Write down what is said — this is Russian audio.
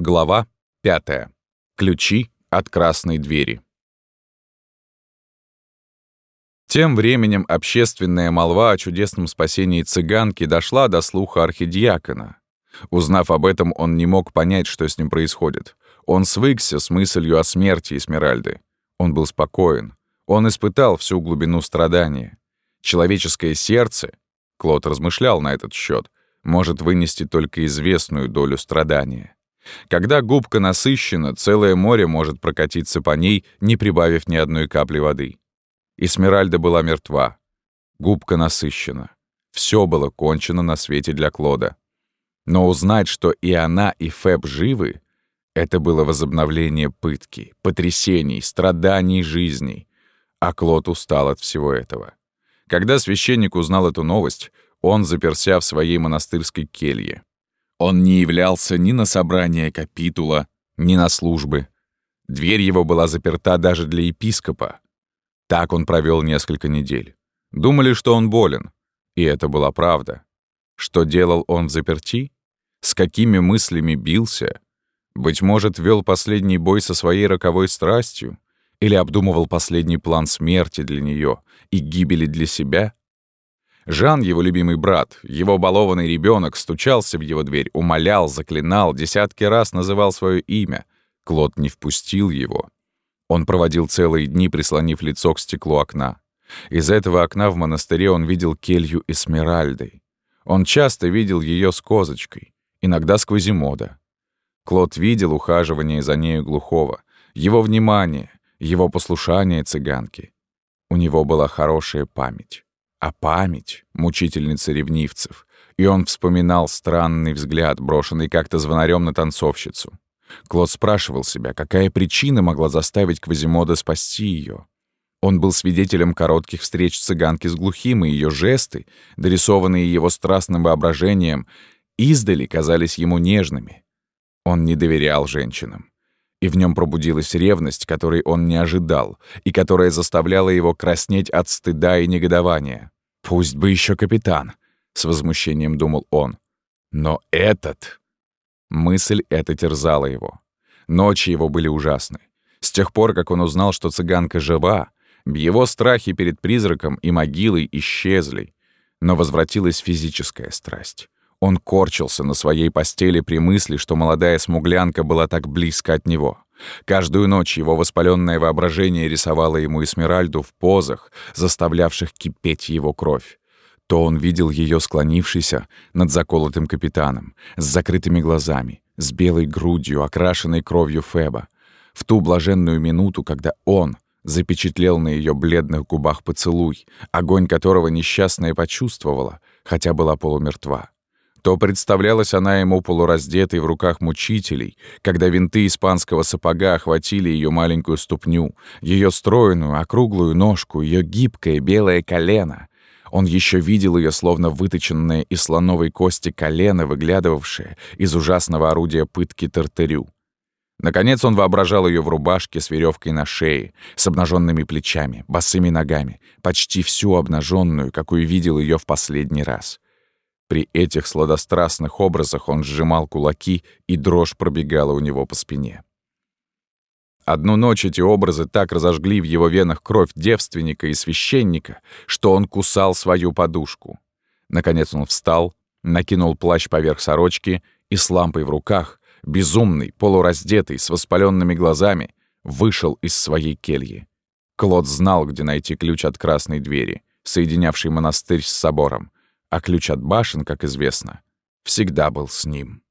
Глава 5. Ключи от красной двери. Тем временем общественная молва о чудесном спасении цыганки дошла до слуха архидиакона. Узнав об этом, он не мог понять, что с ним происходит. Он свыкся с мыслью о смерти Эсмеральды. Он был спокоен. Он испытал всю глубину страдания. Человеческое сердце, Клод размышлял на этот счет, может вынести только известную долю страдания. Когда губка насыщена, целое море может прокатиться по ней, не прибавив ни одной капли воды. Эсмеральда была мертва. Губка насыщена. Все было кончено на свете для Клода. Но узнать, что и она, и Фэб живы, это было возобновление пытки, потрясений, страданий жизни. А Клод устал от всего этого. Когда священник узнал эту новость, он заперся в своей монастырской келье. Он не являлся ни на собрание капитула, ни на службы. Дверь его была заперта даже для епископа. Так он провел несколько недель. Думали, что он болен. И это была правда. Что делал он в заперти? С какими мыслями бился? Быть может, вел последний бой со своей роковой страстью? Или обдумывал последний план смерти для нее и гибели для себя? Жан, его любимый брат, его балованный ребенок, стучался в его дверь, умолял, заклинал, десятки раз называл свое имя. Клод не впустил его. Он проводил целые дни, прислонив лицо к стеклу окна. Из этого окна в монастыре он видел келью Эсмеральды. Он часто видел ее с козочкой, иногда с Квазимода. Клод видел ухаживание за нею глухого, его внимание, его послушание цыганки. У него была хорошая память а память — мучительница ревнивцев, и он вспоминал странный взгляд, брошенный как-то звонарем на танцовщицу. Клод спрашивал себя, какая причина могла заставить Квазимода спасти ее. Он был свидетелем коротких встреч цыганки с глухим, и ее жесты, дорисованные его страстным воображением, издали казались ему нежными. Он не доверял женщинам. И в нем пробудилась ревность, которой он не ожидал, и которая заставляла его краснеть от стыда и негодования. «Пусть бы еще капитан», — с возмущением думал он. «Но этот...» Мысль эта терзала его. Ночи его были ужасны. С тех пор, как он узнал, что цыганка жива, его страхи перед призраком и могилой исчезли, но возвратилась физическая страсть. Он корчился на своей постели при мысли, что молодая смуглянка была так близко от него. Каждую ночь его воспаленное воображение рисовало ему Эсмеральду в позах, заставлявших кипеть его кровь. То он видел ее склонившейся над заколотым капитаном, с закрытыми глазами, с белой грудью, окрашенной кровью Феба. В ту блаженную минуту, когда он запечатлел на ее бледных губах поцелуй, огонь которого несчастная почувствовала, хотя была полумертва то представлялась она ему полураздетой в руках мучителей, когда винты испанского сапога охватили ее маленькую ступню, ее стройную, округлую ножку, ее гибкое белое колено. Он еще видел ее, словно выточенное из слоновой кости колено, выглядывавшее из ужасного орудия пытки тартырю. Наконец он воображал ее в рубашке с веревкой на шее, с обнаженными плечами, босыми ногами, почти всю обнаженную, какую видел ее в последний раз. При этих сладострастных образах он сжимал кулаки, и дрожь пробегала у него по спине. Одну ночь эти образы так разожгли в его венах кровь девственника и священника, что он кусал свою подушку. Наконец он встал, накинул плащ поверх сорочки и с лампой в руках, безумный, полураздетый, с воспаленными глазами, вышел из своей кельи. Клод знал, где найти ключ от красной двери, соединявший монастырь с собором, а ключ от башен, как известно, всегда был с ним.